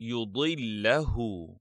يضله.